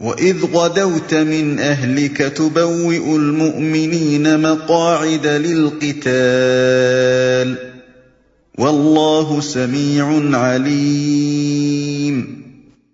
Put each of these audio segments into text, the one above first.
وَإِذْ غَدَوْتَ مِنْ أَهْلِكَ تُبَوِّئُ الْمُؤْمِنِينَ مَقَاعِدَ لِلْقِتَالِ وَاللَّهُ سَمِيعٌ عَلِيمٌ۔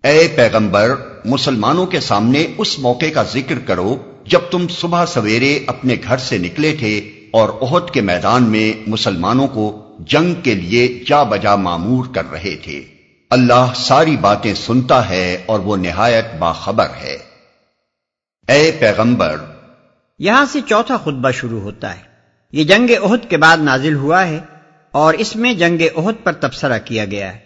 اے پیغمبر، مسلمانوں کے سامنے اس موقع کا ذکر کرو جب تم صبح سویرے اپنے گھر سے نکلے تھے اور عہد کے میدان میں مسلمانوں کو جنگ کے لیے جا بجا معمور کر رہے تھے۔ اللہ ساری باتیں سنتا ہے اور وہ نہایت باخبر ہے۔ اے پیغمبر، یہاں سے چوتھا خطبہ شروع ہوتا ہے۔ یہ جنگ عہد کے بعد نازل ہوا ہے اور اس میں جنگ عہد پر تبصرہ کیا گیا ہے۔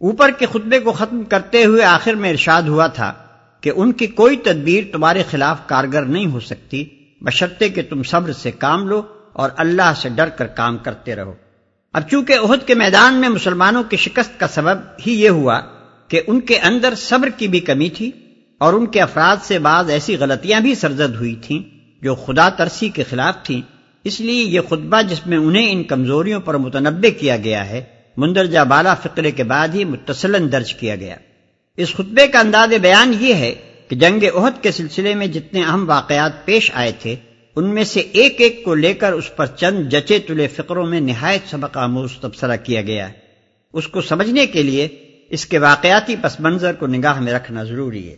اوپر کے خطبے کو ختم کرتے ہوئے آخر میں ارشاد ہوا تھا کہ ان کی کوئی تدبیر تمہارے خلاف کارگر نہیں ہو سکتی، بشرطے کہ تم صبر سے کام لو اور اللہ سے ڈر کر کام کرتے رہو۔ اب چونکہ عہد کے میدان میں مسلمانوں کی شکست کا سبب ہی یہ ہوا کہ ان کے اندر صبر کی بھی کمی تھی اور ان کے افراد سے بعض ایسی غلطیاں بھی سرزد ہوئی تھیں جو خدا ترسی کے خلاف تھیں۔ اس لیے یہ خطبہ جس میں انہیں ان کمزوریوں پر متنبع کیا گیا ہے، مندرجہ بالا فقرے کے بعد ہی متصل درج کیا گیا۔ اس خطبے کا انداز بیان یہ ہے کہ جنگ عہد کے سلسلے میں جتنے اہم واقعات پیش آئے تھے ان میں سے ایک ایک کو لے کر اس پر چند جچے تلے فکروں میں نہایت سبق آموز تبصرہ کیا گیا۔ ہے اس کو سمجھنے کے لیے اس کے واقعاتی پس منظر کو نگاہ میں رکھنا ضروری ہے۔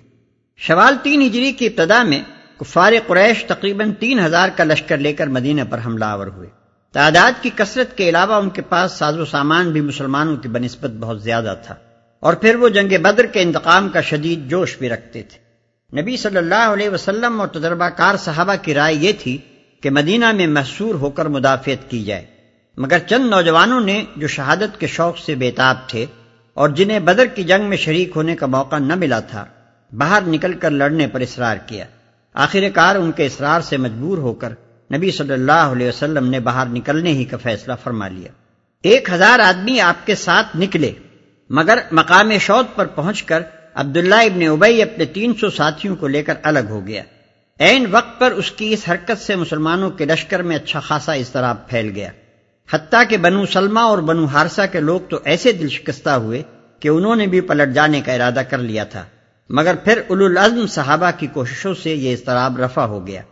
شوال تین ہجری کی ابتدا میں کفار قریش تقریباً تین ہزار کا لشکر لے کر مدینہ پر حملہ آور ہوئے۔ تعداد کی کثرت کے علاوہ ان کے پاس ساز و سامان بھی مسلمانوں کی بنسبت بہت زیادہ تھا۔ اور پھر وہ جنگ بدر کے انتقام کا شدید جوش بھی رکھتے تھے۔ نبی صلی اللہ علیہ وسلم اور تجربہ کار صحابہ کی رائے یہ تھی کہ مدینہ میں محصور ہو کر مدافعت کی جائے۔ مگر چند نوجوانوں نے جو شہادت کے شوق سے بےتاب تھے اور جنہیں بدر کی جنگ میں شریک ہونے کا موقع نہ ملا تھا، باہر نکل کر لڑنے پر اصرار کیا۔ آخر کار ان کے اصرار سے مجبور ہو کر نبی صلی اللہ علیہ وسلم نے باہر نکلنے ہی کا فیصلہ فرما لیا۔ ایک ہزار آدمی آپ کے ساتھ نکلے، مگر مقام شوت پر پہنچ کر عبداللہ ابن ابئی اپنے تین سو ساتھیوں کو لے کر الگ ہو گیا۔ این وقت پر اس کی اس حرکت سے مسلمانوں کے لشکر میں اچھا خاصا اضطراب پھیل گیا۔ حتیٰ کہ بنو سلمہ اور بنو ہارسا کے لوگ تو ایسے دل شکستہ ہوئے کہ انہوں نے بھی پلٹ جانے کا ارادہ کر لیا تھا۔ مگر پھر اولو العزم صحابہ کی کوششوں سے یہ اضطراب رفع ہو گیا۔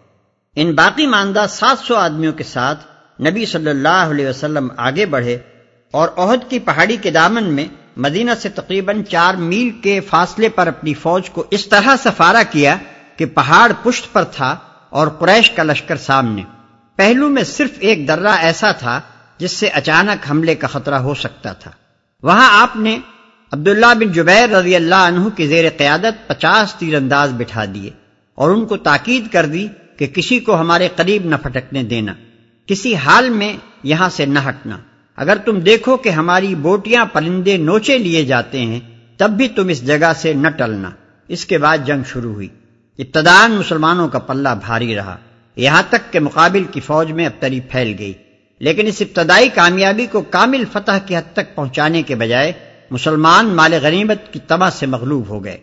ان باقی ماندہ سات سو آدمیوں کے ساتھ نبی صلی اللہ علیہ وسلم آگے بڑھے اور عہد کی پہاڑی کے دامن میں مدینہ سے تقریباً چار میل کے فاصلے پر اپنی فوج کو اس طرح سفارا کیا کہ پہاڑ پشت پر تھا اور قریش کا لشکر سامنے۔ پہلو میں صرف ایک درہ ایسا تھا جس سے اچانک حملے کا خطرہ ہو سکتا تھا۔ وہاں آپ نے عبداللہ بن جبیر رضی اللہ عنہ کی زیر قیادت پچاس تیر انداز بٹھا دیے اور ان کو تاکید کر دی کہ کسی کو ہمارے قریب نہ پھٹکنے دینا، کسی حال میں یہاں سے نہ ہٹنا۔ اگر تم دیکھو کہ ہماری بوٹیاں پرندے نوچے لیے جاتے ہیں، تب بھی تم اس جگہ سے نہ ٹلنا۔ اس کے بعد جنگ شروع ہوئی۔ ابتدان مسلمانوں کا پلہ بھاری رہا۔ یہاں تک کہ مقابل کی فوج میں ابتری پھیل گئی۔ لیکن اس ابتدائی کامیابی کو کامل فتح کی حد تک پہنچانے کے بجائے مسلمان مال غنیمت کی تباہ سے مغلوب ہو گئے۔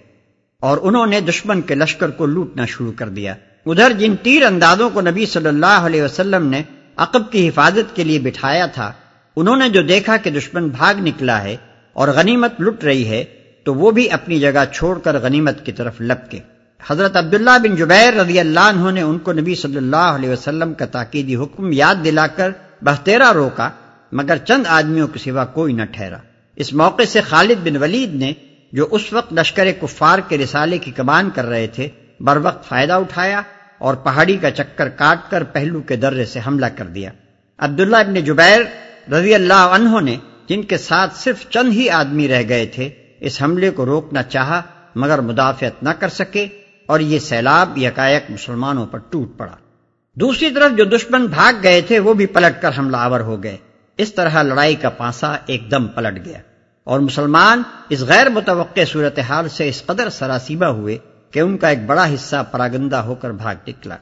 اور انہوں نے دشمن کے لشکر کو لوٹنا شروع کر دیا۔ ادھر جن تیر اندازوں کو نبی صلی اللہ علیہ وسلم نے عقب کی حفاظت کے لیے بٹھایا تھا انہوں نے جو دیکھا کہ دشمن بھاگ نکلا ہے اور غنیمت لٹ رہی ہے، تو وہ بھی اپنی جگہ چھوڑ کر غنیمت کی طرف لپ کے حضرت عبداللہ بن جبیر رضی اللہ عنہ نے ان کو نبی صلی اللہ علیہ وسلم کا تاکیدی حکم یاد دلا کر بہتیرا روکا، مگر چند آدمیوں کے سوا کوئی نہ ٹھہرا۔ اس موقع سے خالد بن ولید نے جو اس وقت لشکر کفار کے رسالے کی کمان کر رہے تھے، بر وقت فائدہ اٹھایا اور پہاڑی کا چکر کاٹ کر پہلو کے درے سے حملہ کر دیا۔ عبداللہ ابن جبیر رضی اللہ عنہ نے جن کے ساتھ صرف چند ہی آدمی رہ گئے تھے، اس حملے کو روکنا چاہا، مگر مدافعت نہ کر سکے اور یہ سیلاب یکایک مسلمانوں پر ٹوٹ پڑا۔ دوسری طرف جو دشمن بھاگ گئے تھے، وہ بھی پلٹ کر حملہ آور ہو گئے۔ اس طرح لڑائی کا پانسا ایک دم پلٹ گیا۔ اور مسلمان اس غیر متوقع صورتحال سے اس قدر سراسیبہ ہوئے کہ ان کا ایک بڑا حصہ پراگندہ ہو کر بھاگ نکلا۔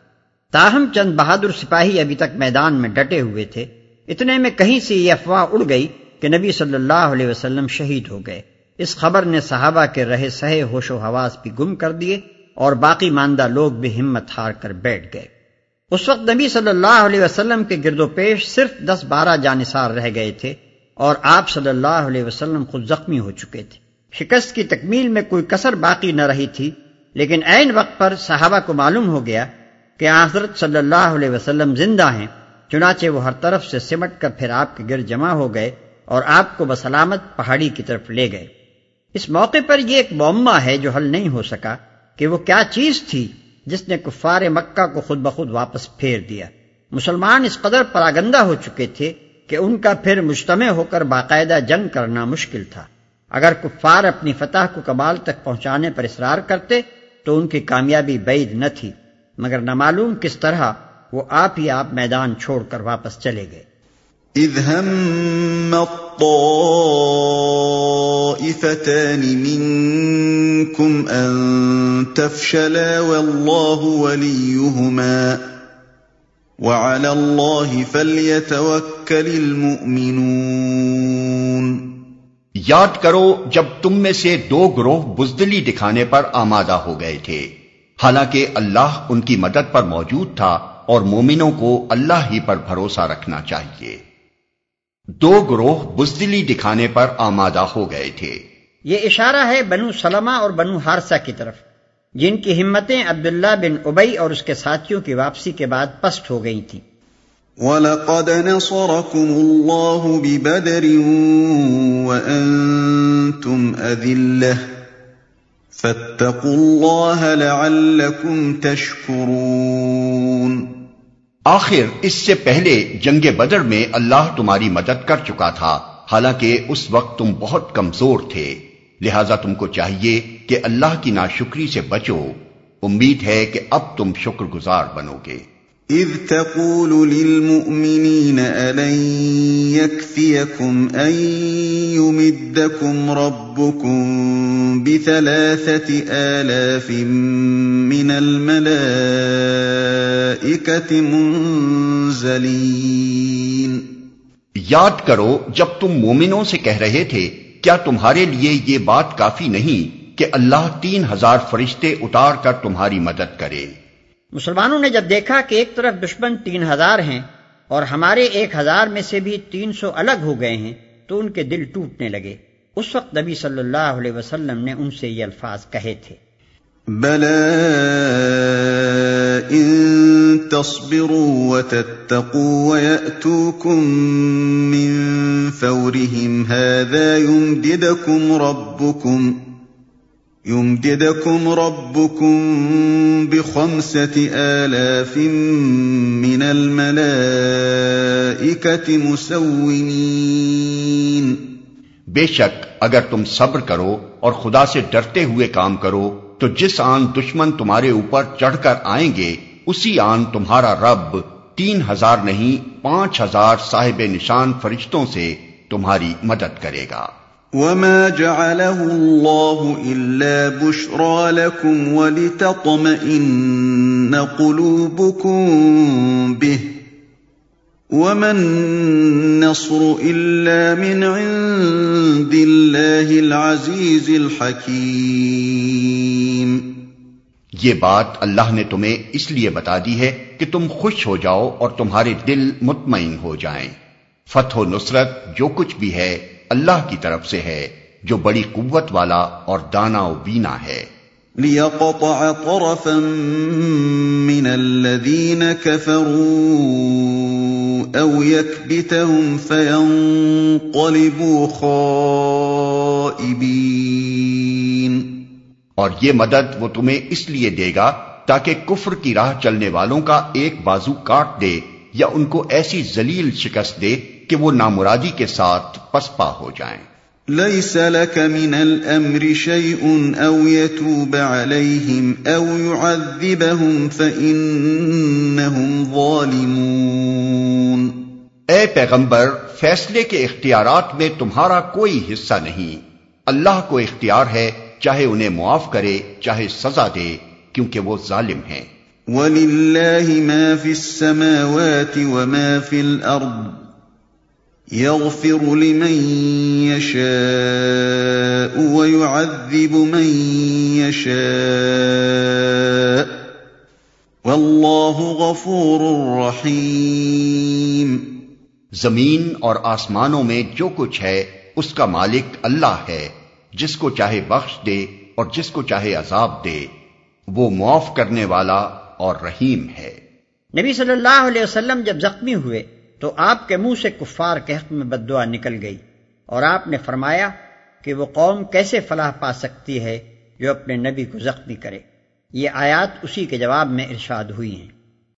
تاہم، چند بہادر سپاہی ابھی تک میدان میں ڈٹے ہوئے تھے۔ اتنے میں کہیں سے یہ افواہ اڑ گئی کہ نبی صلی اللہ علیہ وسلم شہید ہو گئے۔ اس خبر نے صحابہ کے رہے سہے ہوش و حواس بھی گم کر دیے اور باقی ماندہ لوگ بھی ہمت ہار کر بیٹھ گئے۔ اس وقت نبی صلی اللہ علیہ وسلم کے گرد و پیش صرف دس بارہ جانصار رہ گئے تھے اور آپ صلی اللہ علیہ وسلم خود زخمی ہو چکے تھے۔ شکست کی تکمیل میں کوئی کسر باقی نہ رہی تھی، لیکن عین وقت پر صحابہ کو معلوم ہو گیا کہ حضرت صلی اللہ علیہ وسلم زندہ ہیں۔ چنانچہ وہ ہر طرف سے سمٹ کر پھر آپ کے گرد جمع ہو گئے اور آپ کو بسلامت پہاڑی کی طرف لے گئے۔ اس موقع پر یہ ایک معمہ ہے جو حل نہیں ہو سکا کہ وہ کیا چیز تھی جس نے کفار مکہ کو خود بخود واپس پھیر دیا۔ مسلمان اس قدر پراگندہ ہو چکے تھے کہ ان کا پھر مجتمع ہو کر باقاعدہ جنگ کرنا مشکل تھا۔ اگر کفار اپنی فتح کو کمال تک پہنچانے پر اصرار کرتے تو ان کی کامیابی بعید نہ تھی، مگر نہ معلوم کس طرح وہ آپ ہی آپ میدان چھوڑ کر واپس چلے گئے۔ اذ هم الطائفتان منكم ان تفشلا والله وليهما وعلى الله فليتوكل المؤمنون۔ یاد کرو جب تم میں سے دو گروہ بزدلی دکھانے پر آمادہ ہو گئے تھے۔ حالانکہ اللہ ان کی مدد پر موجود تھا۔ اور مومنوں کو اللہ ہی پر بھروسہ رکھنا چاہیے۔ دو گروہ بزدلی دکھانے پر آمادہ ہو گئے تھے۔ یہ اشارہ ہے بنو سلمہ اور بنو ہارسہ کی طرف۔ جن کی ہمتیں عبداللہ بن ابئی اور اس کے ساتھیوں کی واپسی کے بعد پست ہو گئی تھیں۔ وَلَقَدْ نَصَرَكُمُ اللَّهُ بِبَدْرٍ وَأَنْتُمْ أَذِلَّةٌ فَاتَّقُوا اللَّهَ لَعَلَّكُمْ تَشْكُرُونَ آخر اس سے پہلے جنگ بدر میں اللہ تمہاری مدد کر چکا تھا، حالانکہ اس وقت تم بہت کمزور تھے۔ لہذا تم کو چاہیے کہ اللہ کی ناشکری سے بچو۔ امید ہے کہ اب تم شکر گزار بنو گے۔ اذ تقول للمؤمنين ألن يكفيكم أن يمدكم ربكم بثلاثة آلاف من الملائكة منزلين. یاد کرو، جب تم مومنوں سے کہہ رہے تھے، کیا تمہارے لیے یہ بات کافی نہیں کہ اللہ تین ہزار فرشتے اتار کر تمہاری مدد کرے؟ مسلمانوں نے جب دیکھا کہ ایک طرف دشمن تین ہزار ہیں اور ہمارے ایک ہزار میں سے بھی تین سو الگ ہو گئے ہیں، تو ان کے دل ٹوٹنے لگے۔ اس وقت نبی صلی اللہ علیہ وسلم نے ان سے یہ الفاظ کہے تھے۔ ان تصبروا وتتقوا ويأتوكم من فورهم هذا يمددكم ربكم يمددكم ربكم بخمسة آلاف من الملائكة مسومين. بے شک، اگر تم صبر کرو اور خدا سے ڈرتے ہوئے کام کرو، تو جس آن دشمن تمہارے اوپر چڑھ کر آئیں گے، اسی آن تمہارا رب تین ہزار نہیں، پانچ ہزار صاحب نشان فرشتوں سے تمہاری مدد کرے گا۔ وما جعله الله إلا بشرى لكم ولتطمئن قلوبكم به وما النصر إلا من عند الله العزيز الحكيم یہ بات اللہ نے تمہیں اس لیے بتا دی ہے کہ تم خوش ہو جاؤ اور تمہارے دل مطمئن ہو جائیں۔ فتح و نصرت جو کچھ بھی ہے اللہ کی طرف سے ہے جو بڑی قوت والا اور دانا و بینا ہے۔ لِيَقْطَعَ طَرَفًا مِّنَ الَّذِينَ كَفَرُوا أَوْ يَكْبِتَهُمْ فَيَنْقَلِبُوا خَائِبِينَ۔ اور یہ مدد وہ تمہیں اس لیے دے گا تاکہ کفر کی راہ چلنے والوں کا ایک بازو کاٹ دے یا ان کو ایسی ذلیل شکست دے کہ وہ نامرادی کے ساتھ پسپا ہو جائیں۔ ليس لك من الأمر شيء أو يتوب عليهم أو يعذبهم فإنهم ظالمون۔ اے پیغمبر فیصلے کے اختیارات میں تمہارا کوئی حصہ نہیں۔ اللہ کو اختیار ہے چاہے انہیں معاف کرے چاہے سزا دے کیونکہ وہ ظالم ہیں۔ وَلِلَّهِ مَا فِي السَّمَاوَاتِ وَمَا فِي الْأَرْضِ۔ يغفر لمن يشاء ويعذب من يشاء والله غفور رحيم زمین اور آسمانوں میں جو کچھ ہے اس کا مالک اللہ ہے۔ جس کو چاہے بخش دے اور جس کو چاہے عذاب دے وہ معاف کرنے والا اور رحیم ہے۔ نبی صلی اللہ علیہ وسلم جب زخمی ہوئے تو آپ کے منہ سے کفار کے حق میں بد دعا نکل گئی اور آپ نے فرمایا کہ وہ قوم کیسے فلاح پا سکتی ہے جو اپنے نبی کو زخمی کرے۔ یہ آیات اسی کے جواب میں ارشاد ہوئی ہیں۔